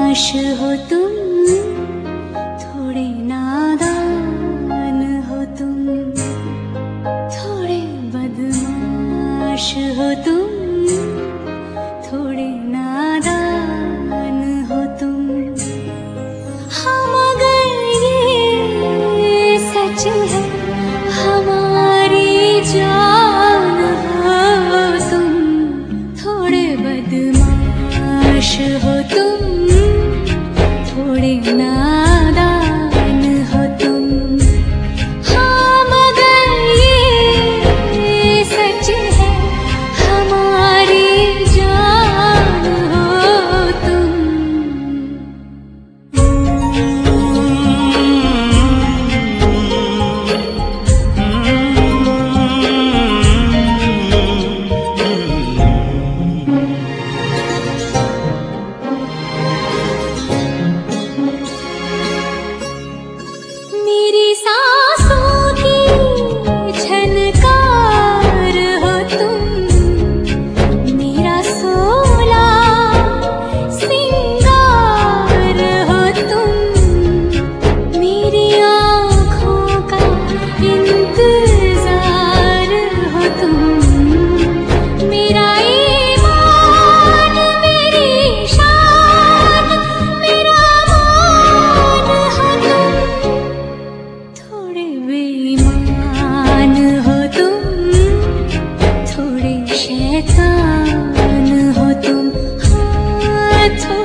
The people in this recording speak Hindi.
आकाश हो तुम शैतान हो तुम। हाथों